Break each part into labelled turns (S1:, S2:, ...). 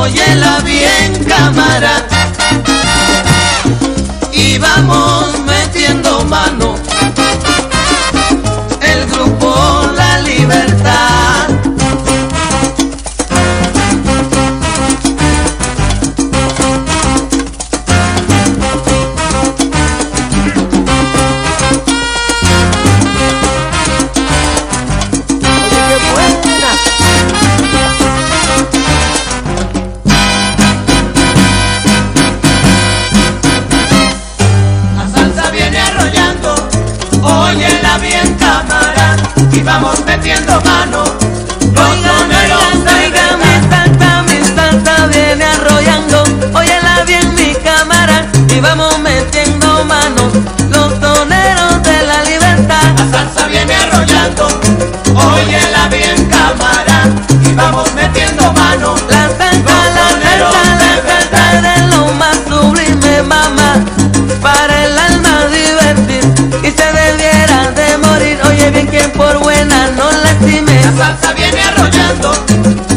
S1: óyela bien cámara. Y vamos metiendo mano. y vamos metiendo mano.
S2: oyendo,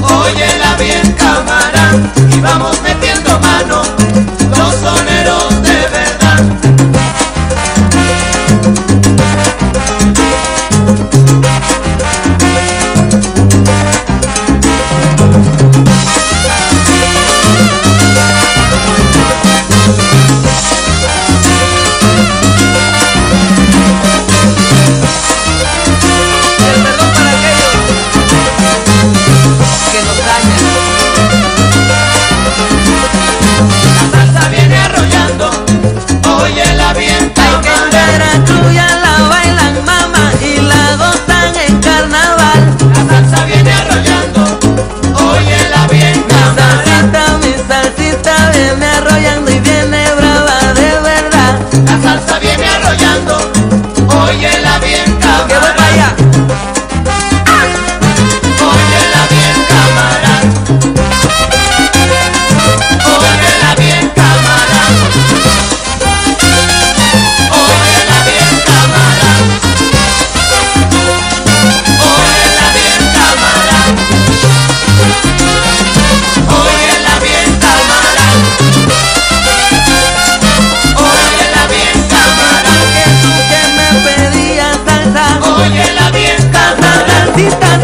S2: óyela bien cámara y vamos
S1: Afrodita